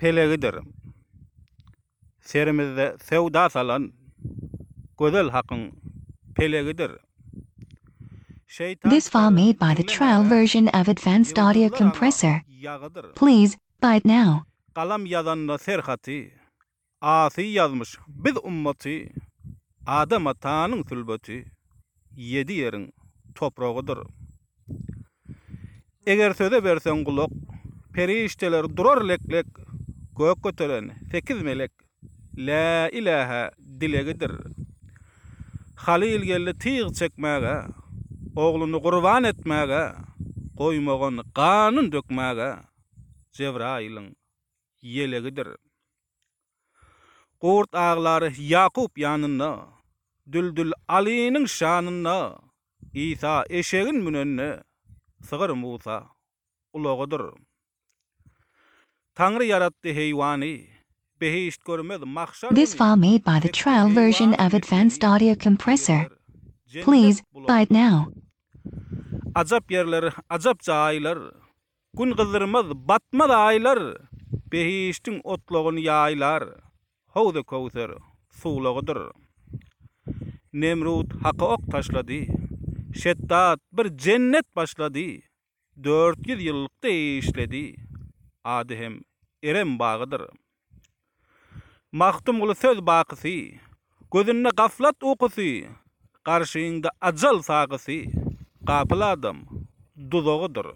pelegidir. Serimizde söwda salan gözel hakyň pelegidir. This file made by the trial version of advanced audio compressor. Please buy it now. Galam ýazanda serhaty Aty ýazmyş biz ummaty, Adam atanyň sülbeti, Ýedi ýeriň topragydyr. Eger söze berseň gulak, Perişdeler durar lek-lek, Gök göteren sekiz melek, Lä ilähä dilegidir. Halyl geldi tyg çekmäge, Ogluny gurban etmäge, Goýmagyn ganyn dökmäge, Jebraýylyň ýelegidir. Gurt aglar Ýakup ýanynda, Düldül Alynyň şanynda, Isa eşegin münende, Sygyr Musa ulagydyr. Taňry ýaratdy heýwany, Behişt görmez mahşar güni. This file made by the trial version of Advanced Audio Compressor. Please buy it now. Ajap ýerler, ajap jaýlar. Gün gyzdyrmaz, batmaz aýlar. Behişdiň otlagyny ýaýlar. Howzy Köwser suwlagydyr. Nemrut Haka ok taşlady. Şetdat bir jennet başlady. Dört ýüz ýyllyk deýişledi. Ady hem Erem bagydyr. Magtymguly söz bakysy, Gözünde gaflat ukusy, Garşyňda ajal sagysy, Gapyl adam duzagydyr.